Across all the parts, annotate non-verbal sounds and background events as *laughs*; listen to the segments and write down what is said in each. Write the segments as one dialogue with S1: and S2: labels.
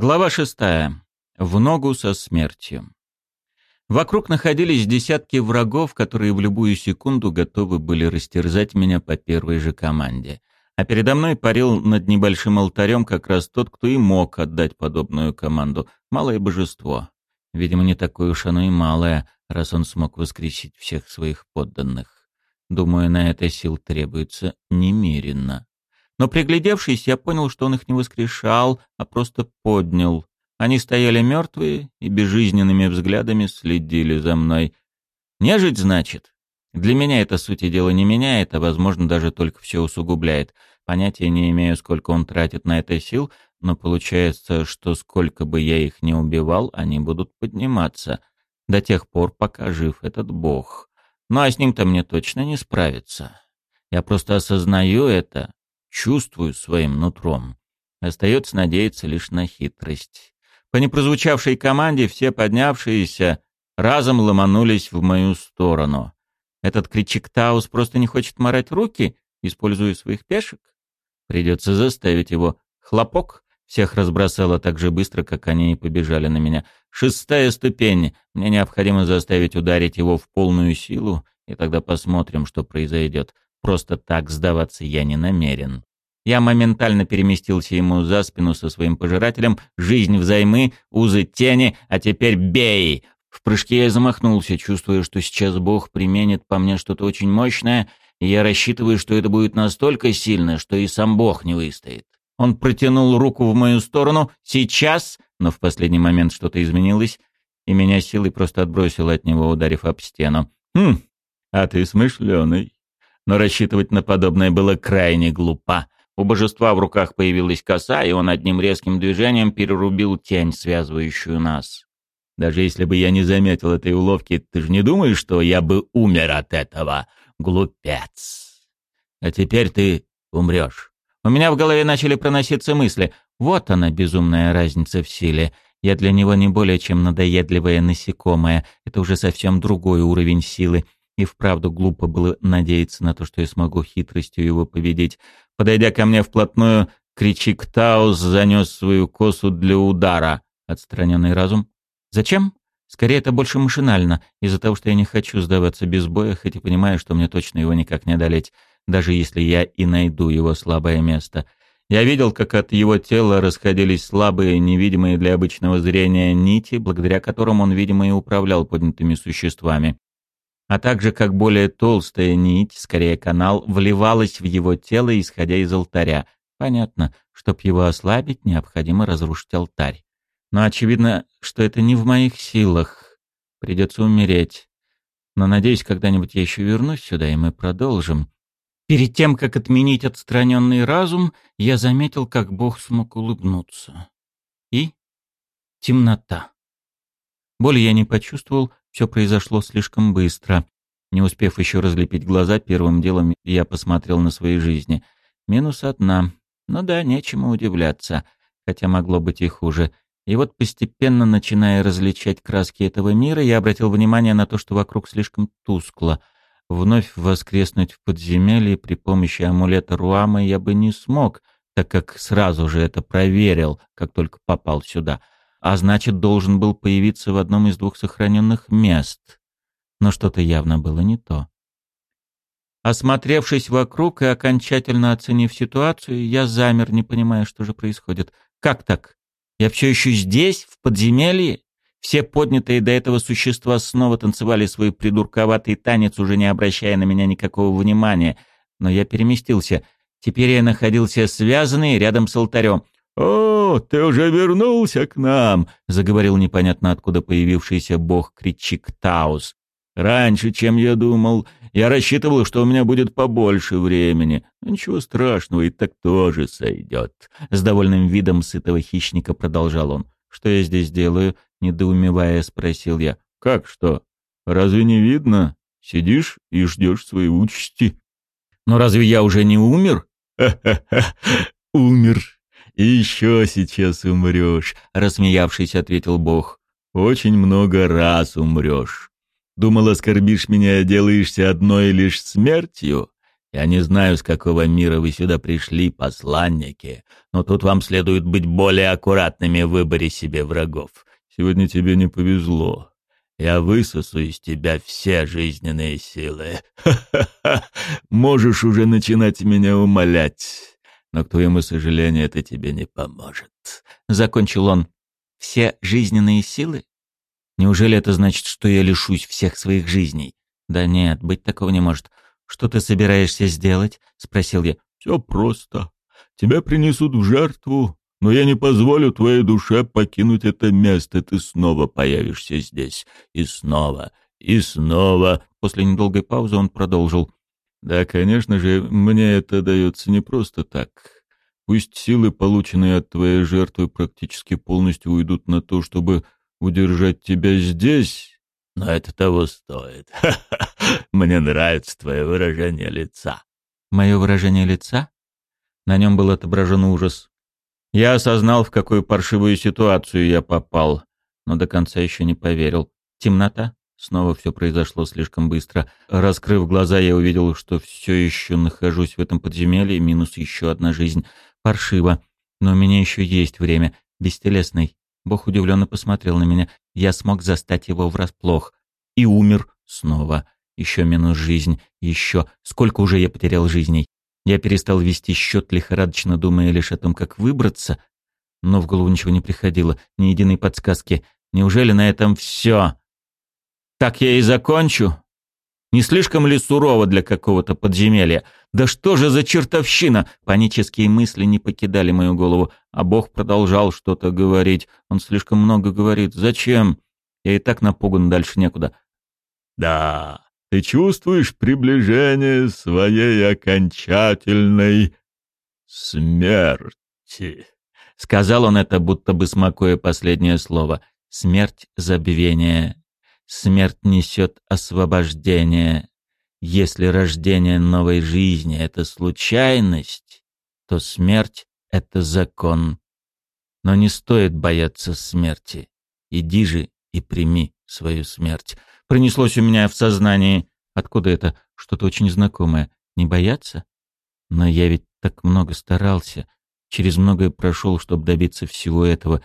S1: Глава шестая. В ногу со смертью. Вокруг находились десятки врагов, которые в любую секунду готовы были растерзать меня по первой же команде. А передо мной парил над небольшим алтарем как раз тот, кто и мог отдать подобную команду. Малое божество. Видимо, не такое уж оно и малое, раз он смог воскресить всех своих подданных. Думаю, на это сил требуется немерено. Но приглядевшись, я понял, что он их не воскрешал, а просто поднял. Они стояли мертвые и безжизненными взглядами следили за мной. Нежить, значит? Для меня это сути дела не меняет, а, возможно, даже только все усугубляет. Понятия не имею, сколько он тратит на это сил, но получается, что сколько бы я их не убивал, они будут подниматься. До тех пор, пока жив этот бог. Ну а с ним-то мне точно не справиться. Я просто осознаю это, чувствую своим нутром. Остается надеяться лишь на хитрость. По непрозвучавшей команде все поднявшиеся разом ломанулись в мою сторону. Этот кричик Таус просто не хочет морать руки, используя своих пешек. Придется заставить его. Хлопок всех разбросало так же быстро, как они и побежали на меня. Шестая ступень. Мне необходимо заставить ударить его в полную силу, и тогда посмотрим, что произойдет. Просто так сдаваться я не намерен. Я моментально переместился ему за спину со своим пожирателем. Жизнь взаймы, узы тени, а теперь бей! В прыжке я замахнулся, чувствуя, что сейчас Бог применит по мне что-то очень мощное, и я рассчитываю, что это будет настолько сильно, что и сам Бог не выстоит. Он протянул руку в мою сторону. Сейчас, но в последний момент что-то изменилось, и меня силой просто отбросило от него, ударив об стену. «Хм, а ты смышленый» но рассчитывать на подобное было крайне глупо. У божества в руках появилась коса, и он одним резким движением перерубил тень, связывающую нас. Даже если бы я не заметил этой уловки, ты же не думаешь, что я бы умер от этого, глупец? А теперь ты умрешь. У меня в голове начали проноситься мысли. Вот она, безумная разница в силе. Я для него не более чем надоедливое насекомое. Это уже совсем другой уровень силы. И вправду глупо было надеяться на то, что я смогу хитростью его победить. Подойдя ко мне вплотную, кричик Таус занес свою косу для удара. Отстраненный разум. Зачем? Скорее, это больше машинально, из-за того, что я не хочу сдаваться без боя, хоть и понимаю, что мне точно его никак не одолеть, даже если я и найду его слабое место. Я видел, как от его тела расходились слабые, невидимые для обычного зрения нити, благодаря которым он, видимо, и управлял поднятыми существами а также как более толстая нить, скорее канал, вливалась в его тело, исходя из алтаря. Понятно, чтоб его ослабить, необходимо разрушить алтарь. Но очевидно, что это не в моих силах. Придется умереть. Но надеюсь, когда-нибудь я еще вернусь сюда, и мы продолжим. Перед тем, как отменить отстраненный разум, я заметил, как Бог смог улыбнуться. И темнота. Боли я не почувствовал, все произошло слишком быстро. Не успев еще разлепить глаза, первым делом я посмотрел на свои жизни. Минус одна. Ну да, нечему удивляться, хотя могло быть и хуже. И вот постепенно, начиная различать краски этого мира, я обратил внимание на то, что вокруг слишком тускло. Вновь воскреснуть в подземелье при помощи амулета Руамы я бы не смог, так как сразу же это проверил, как только попал сюда — а значит, должен был появиться в одном из двух сохраненных мест. Но что-то явно было не то. Осмотревшись вокруг и окончательно оценив ситуацию, я замер, не понимая, что же происходит. Как так? Я все еще здесь, в подземелье? Все поднятые до этого существа снова танцевали свой придурковатый танец, уже не обращая на меня никакого внимания. Но я переместился. Теперь я находился связанный рядом с алтарем. «О, ты уже вернулся к нам!» — заговорил непонятно откуда появившийся бог-кричик Таус. «Раньше, чем я думал. Я рассчитывал, что у меня будет побольше времени. Ничего страшного, и так тоже сойдет». С довольным видом сытого хищника продолжал он. «Что я здесь делаю?» — недоумевая спросил я. «Как что? Разве не видно? Сидишь и ждешь своей участи». «Но разве я уже не умер?» «Ха-ха-ха, *laughs* умер!» «И еще сейчас умрешь», — рассмеявшись, ответил Бог. «Очень много раз умрешь. Думал, оскорбишь меня, делаешься одной лишь смертью?
S2: Я не знаю, с какого мира вы сюда пришли, посланники, но тут вам следует быть более аккуратными в выборе себе врагов. Сегодня тебе не повезло. Я высосу из тебя все жизненные силы. *laughs* Ха-ха-ха! Можешь уже начинать меня умолять. Но, к твоему сожалению, это тебе не поможет.
S1: Закончил он. Все жизненные силы? Неужели это значит, что я лишусь всех своих жизней? Да нет, быть такого не может. Что ты собираешься сделать? Спросил я.
S2: Все просто. Тебя принесут в жертву, но я не позволю твоей душе покинуть это место. Ты снова появишься здесь. И снова, и снова.
S1: После недолгой паузы он продолжил.
S2: Да, конечно же, мне это дается не просто так. Пусть силы, полученные от твоей жертвы, практически полностью уйдут на то, чтобы удержать тебя здесь, но это того стоит. *laughs* Мне нравится твое выражение лица.
S1: Мое выражение лица? На нем был отображен ужас. Я осознал, в какую паршивую ситуацию я попал, но до конца еще не поверил. Темнота? Снова все произошло слишком быстро. Раскрыв глаза, я увидел, что все еще нахожусь в этом подземелье, минус еще одна жизнь. Паршиво. Но у меня еще есть время. Бестелесный. Бог удивленно посмотрел на меня. Я смог застать его врасплох. И умер снова. Еще минус жизнь. Еще. Сколько уже я потерял жизней? Я перестал вести счет, лихорадочно думая лишь о том, как выбраться, но в голову ничего не приходило, ни единой подсказки. Неужели на этом все? Так я и закончу? Не слишком ли сурово для какого-то подземелья? Да что же за чертовщина? Панические мысли не покидали мою голову, а Бог продолжал что-то говорить. Он слишком много говорит. Зачем? Я и так напуган, дальше некуда.
S2: Да, ты чувствуешь приближение своей окончательной смерти.
S1: Сказал он это, будто бы смакуя последнее слово. Смерть — забвение. Смерть несет освобождение. Если рождение новой жизни — это случайность, то смерть — это закон. Но не стоит бояться смерти. Иди же и прими свою смерть. Пронеслось у меня в сознании. Откуда это? Что-то очень знакомое. Не бояться? Но я ведь так много старался, через многое прошел, чтобы добиться всего этого,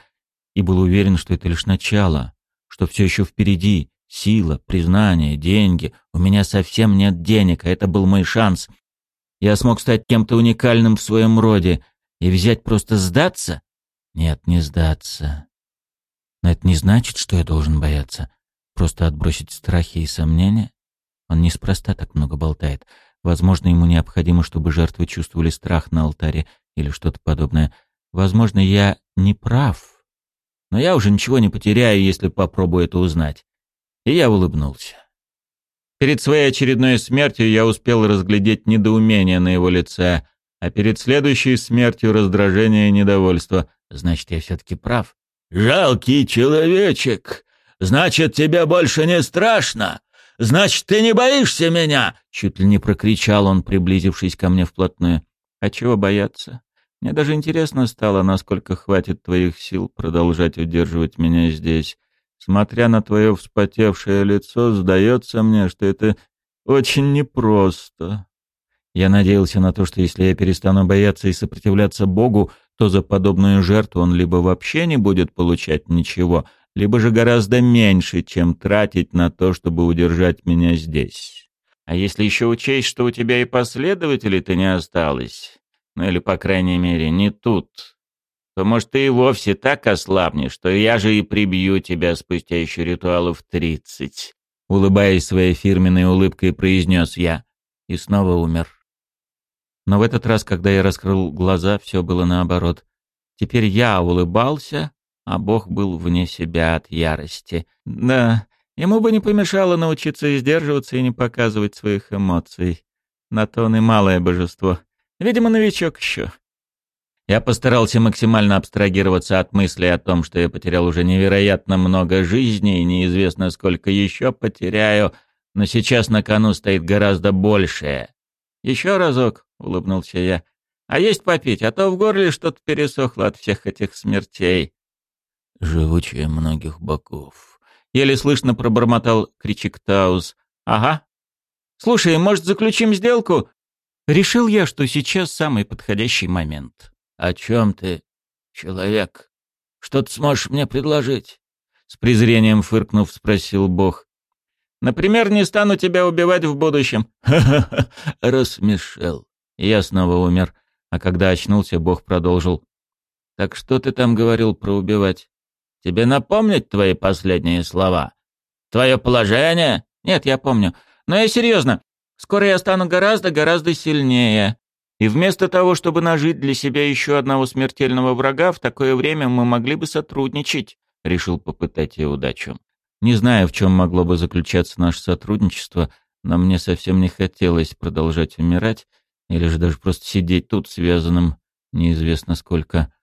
S1: и был уверен, что это лишь начало, что все еще впереди. Сила, признание, деньги. У меня совсем нет денег, а это был мой шанс. Я смог стать кем-то уникальным в своем роде. И взять просто сдаться? Нет, не сдаться. Но это не значит, что я должен бояться. Просто отбросить страхи и сомнения? Он неспроста так много болтает. Возможно, ему необходимо, чтобы жертвы чувствовали страх на алтаре или что-то подобное. Возможно, я не прав. Но я уже ничего не потеряю, если попробую это узнать. И я улыбнулся. Перед своей очередной смертью я успел разглядеть недоумение на его лице, а перед следующей смертью раздражение и недовольство. Значит, я все-таки прав.
S2: «Жалкий человечек!» Значит, тебе больше не страшно? Значит, ты не боишься меня?»
S1: Чуть ли не прокричал он, приблизившись ко мне вплотную. «А чего бояться? Мне даже интересно стало, насколько хватит твоих сил продолжать удерживать меня здесь. Смотря на твое вспотевшее лицо, сдается мне, что это очень непросто. Я надеялся на то, что если я перестану бояться и сопротивляться Богу, то за подобную жертву он либо вообще не будет получать ничего, либо же гораздо меньше, чем тратить на то, чтобы удержать меня здесь. А если еще учесть, что у тебя и последователей-то не осталось, ну или, по крайней мере, не тут, то, может, ты и вовсе так ослабнешь, что я же и прибью тебя спустя еще ритуалов тридцать. Улыбаясь своей фирменной улыбкой, произнес я. И снова умер. Но в этот раз, когда я раскрыл глаза, все было наоборот. Теперь я улыбался, а Бог был вне себя от ярости. Да, ему бы не помешало научиться сдерживаться и не показывать своих эмоций. На то он и малое божество. Видимо, новичок еще. Я постарался максимально абстрагироваться от мысли о том, что я потерял уже невероятно много жизней и неизвестно сколько еще потеряю, но сейчас на кону стоит гораздо большее. «Еще разок», — улыбнулся я. «А есть попить, а то в горле что-то пересохло от всех этих смертей»
S2: живучее многих боков.
S1: Еле слышно пробормотал кричик Таус. «Ага. Слушай, может, заключим сделку?» Решил я, что сейчас самый подходящий момент.
S2: «О чем ты, человек? Что ты сможешь мне предложить?»
S1: С презрением фыркнув, спросил Бог. «Например, не стану тебя убивать в будущем».
S2: «Ха-ха-ха!» *laughs* — рассмешил.
S1: Я снова умер, а когда очнулся, Бог продолжил. «Так что ты там говорил про убивать? Тебе напомнить твои последние слова? Твое положение? Нет, я помню. Но я серьезно. Скоро я стану гораздо-гораздо сильнее. И вместо того, чтобы нажить для себя еще одного смертельного врага, в такое время мы могли бы сотрудничать. Решил попытать ее удачу. Не знаю, в чем могло бы заключаться наше сотрудничество, но мне совсем не хотелось продолжать умирать, или же даже просто сидеть тут связанным, неизвестно сколько,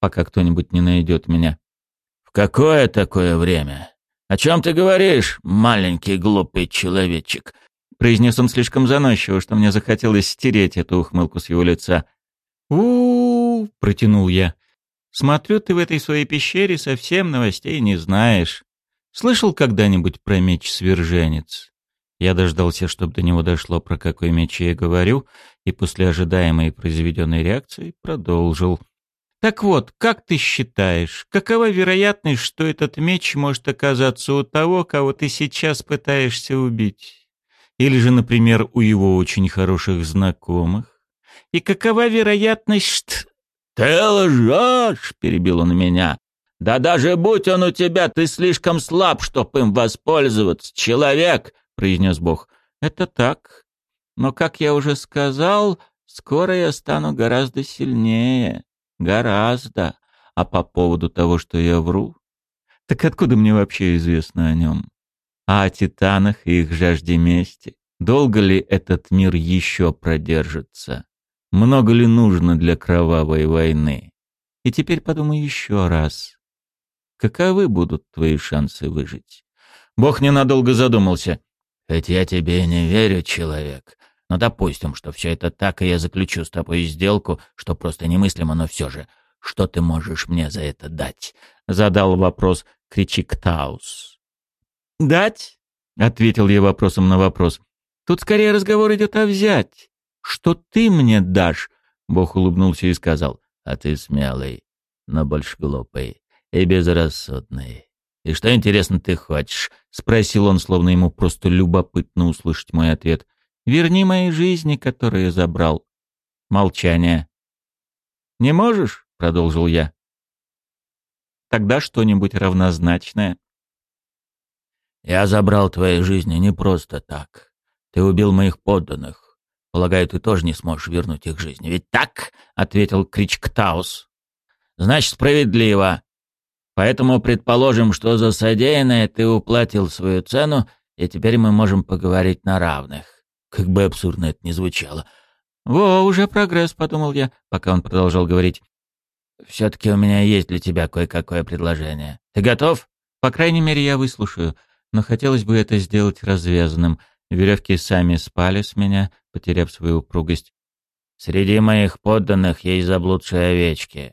S1: пока кто-нибудь не найдет меня.
S2: «В какое такое время? О чем ты говоришь, маленький глупый человечек?»
S1: Произнес он слишком заносчиво, что мне захотелось стереть эту ухмылку с его лица. у, протянул я. «Смотрю, ты в этой своей пещере совсем новостей не знаешь. Слышал когда-нибудь про меч-сверженец?» Я дождался, чтобы до него дошло, про какой меч я говорю, и после ожидаемой произведенной реакции продолжил. «Так вот, как ты считаешь, какова вероятность, что этот меч может оказаться у того, кого ты сейчас пытаешься убить? Или же, например, у его очень хороших знакомых? И какова вероятность, что...»
S2: «Ты лжешь!» — перебил он меня. «Да даже будь он у тебя, ты слишком слаб, чтоб им воспользоваться, человек!» — произнес Бог.
S1: «Это так. Но, как я уже сказал, скоро я стану гораздо сильнее. Гораздо. А по поводу того, что я вру, так откуда мне вообще известно о нем? А о титанах и их жажде мести? Долго ли этот мир еще продержится? Много ли нужно для кровавой войны? И теперь подумай еще раз. Каковы будут твои шансы выжить? Бог ненадолго задумался.
S2: Хоть я тебе не верю, человек, но допустим, что все это так, и я заключу с тобой сделку, что просто немыслимо, но все же. Что ты можешь мне за это дать?
S1: Задал вопрос Кричик Таус. «Дать?» — ответил я вопросом на вопрос. «Тут скорее разговор идет о взять. Что ты мне дашь?» Бог улыбнулся и сказал.
S2: «А ты смелый, но больше глупый и безрассудный. И что, интересно, ты хочешь?» — спросил он, словно ему просто любопытно услышать мой ответ.
S1: «Верни мои жизни, которые забрал». Молчание. «Не можешь?» — продолжил я. «Тогда что-нибудь равнозначное».
S2: «Я забрал твои жизни не просто так. Ты убил моих подданных. Полагаю, ты тоже не сможешь вернуть их жизни. Ведь так?» — ответил Кричктаус. «Значит, справедливо. Поэтому предположим, что за содеянное ты уплатил свою цену, и теперь мы можем поговорить на равных. Как бы абсурдно это ни звучало.
S1: «Во, уже прогресс», — подумал я, пока он продолжал говорить.
S2: «Все-таки у меня есть для тебя кое-какое предложение. Ты готов?»
S1: «По крайней мере, я выслушаю, но хотелось бы это сделать развязанным. Веревки сами спали с меня, потеряв свою упругость.
S2: Среди моих подданных есть заблудшие овечки.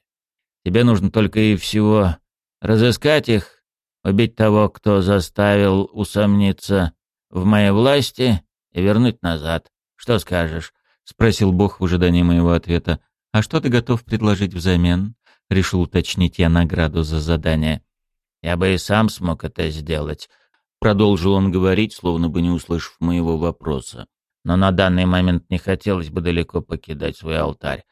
S2: Тебе нужно только и всего разыскать их, убить того, кто заставил усомниться в моей власти, и вернуть назад. Что скажешь?»
S1: — спросил Бог в ожидании моего ответа. «А что ты готов предложить взамен?» — решил уточнить я награду за задание.
S2: «Я бы и сам смог это сделать», —
S1: продолжил он говорить, словно бы не услышав моего вопроса.
S2: «Но на данный момент не хотелось бы далеко покидать свой алтарь.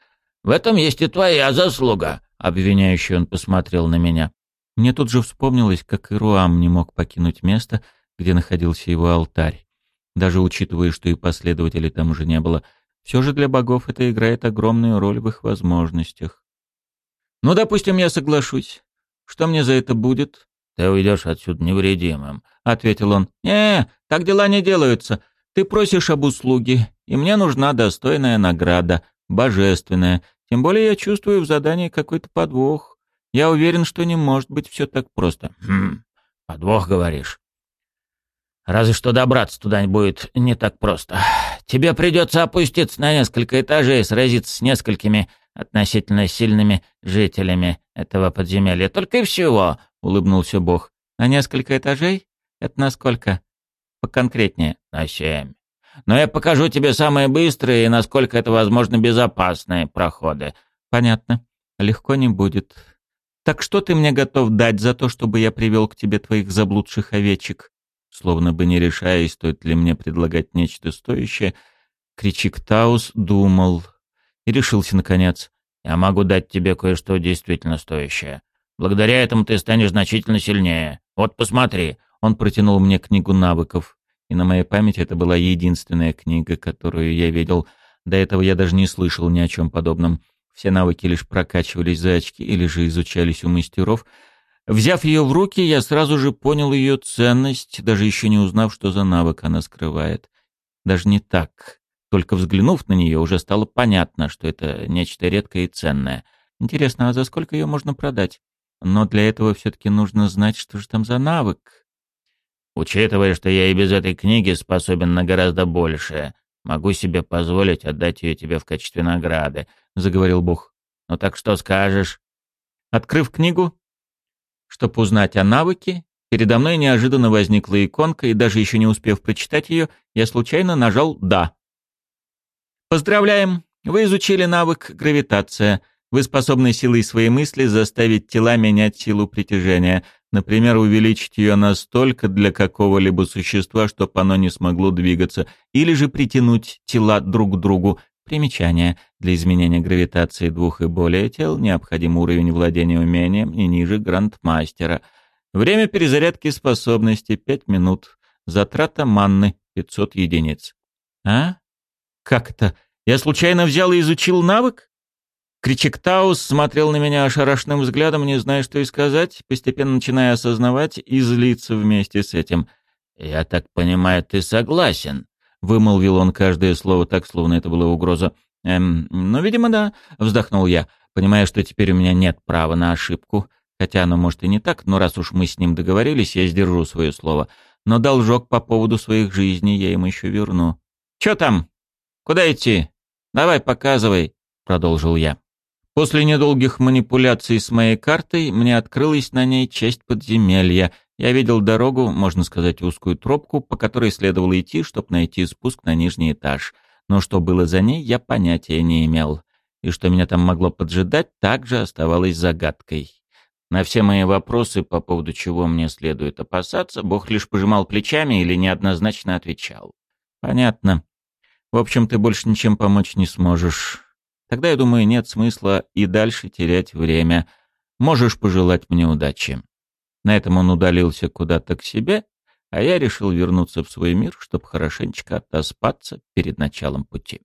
S2: В этом есть и твоя заслуга», — обвиняющий он посмотрел на меня.
S1: Мне тут же вспомнилось, как Ируам не мог покинуть место, где находился его алтарь. Даже учитывая, что и последователей там уже не было, все же для богов это играет огромную роль в их возможностях. «Ну, допустим, я соглашусь. Что мне за это будет?»
S2: «Ты уйдешь отсюда невредимым», —
S1: ответил он. «Не, так дела не делаются. Ты просишь об услуге, и мне нужна достойная награда, божественная. Тем более я чувствую в задании какой-то подвох. Я уверен, что не может быть все так просто.
S2: Хм, подвох, говоришь. Разве что добраться туда будет не так просто. Тебе придется опуститься на несколько этажей и сразиться с несколькими относительно сильными жителями этого подземелья. Только и всего, — улыбнулся Бог.
S1: На несколько этажей? Это насколько? Поконкретнее.
S2: На семь. Но я покажу тебе самые быстрые и, насколько это возможно, безопасные проходы».
S1: «Понятно. Легко не будет. Так что ты мне готов дать за то, чтобы я привел к тебе твоих заблудших овечек?» Словно бы не решая, стоит ли мне предлагать нечто стоящее, Кричик Таус думал и решился наконец.
S2: «Я могу дать тебе кое-что действительно стоящее. Благодаря этому ты станешь значительно сильнее. Вот посмотри».
S1: Он протянул мне книгу навыков, и на моей памяти это была единственная книга, которую я видел. До этого я даже не слышал ни о чем подобном. Все навыки лишь прокачивались за очки или же изучались у мастеров. Взяв ее в руки, я сразу же понял ее ценность, даже еще не узнав, что за навык она скрывает. Даже не так. Только взглянув на нее, уже стало понятно, что это нечто редкое и ценное. Интересно, а за сколько ее можно продать? Но для этого все-таки нужно знать, что же там за навык.
S2: Учитывая, что я и без этой книги способен на гораздо большее, могу себе позволить отдать ее тебе в качестве награды, — заговорил Бог. Ну так что скажешь?
S1: Открыв книгу, чтобы узнать о навыке, передо мной неожиданно возникла иконка, и даже еще не успев прочитать ее, я случайно нажал «Да». Поздравляем! Вы изучили навык гравитация. Вы способны силой своей мысли заставить тела менять силу притяжения. Например, увеличить ее настолько для какого-либо существа, чтобы оно не смогло двигаться, или же притянуть тела друг к другу. Примечание. Для изменения гравитации двух и более тел необходим уровень владения умением не ниже грандмастера. Время перезарядки способности 5 минут. Затрата манны 500 единиц. А? Как это? Я случайно взял и изучил навык? Кричектаус смотрел на меня ошарашенным взглядом, не зная, что и сказать, постепенно начиная осознавать и злиться вместе с этим.
S2: «Я так понимаю, ты согласен?»
S1: — вымолвил он каждое слово так, словно это была угроза. «Эм, ну, видимо, да», — вздохнул я, понимая, что теперь у меня нет права на ошибку. Хотя оно может и не так, но раз уж мы с ним договорились, я сдержу свое слово. Но должок по поводу своих жизней я им еще верну. «Чё там?» «Куда идти? Давай, показывай», — продолжил я. После недолгих манипуляций с моей картой мне открылась на ней часть подземелья. Я видел дорогу, можно сказать, узкую тропку, по которой следовало идти, чтобы найти спуск на нижний этаж. Но что было за ней, я понятия не имел. И что меня там могло поджидать, также оставалось загадкой. На все мои вопросы, по поводу чего мне следует опасаться, Бог лишь пожимал плечами или неоднозначно отвечал. «Понятно. В общем, ты больше ничем помочь не сможешь. Тогда, я думаю, нет смысла и дальше терять время. Можешь пожелать мне удачи. На этом он удалился куда-то к себе, а я решил вернуться в свой мир, чтобы хорошенечко отоспаться перед началом пути.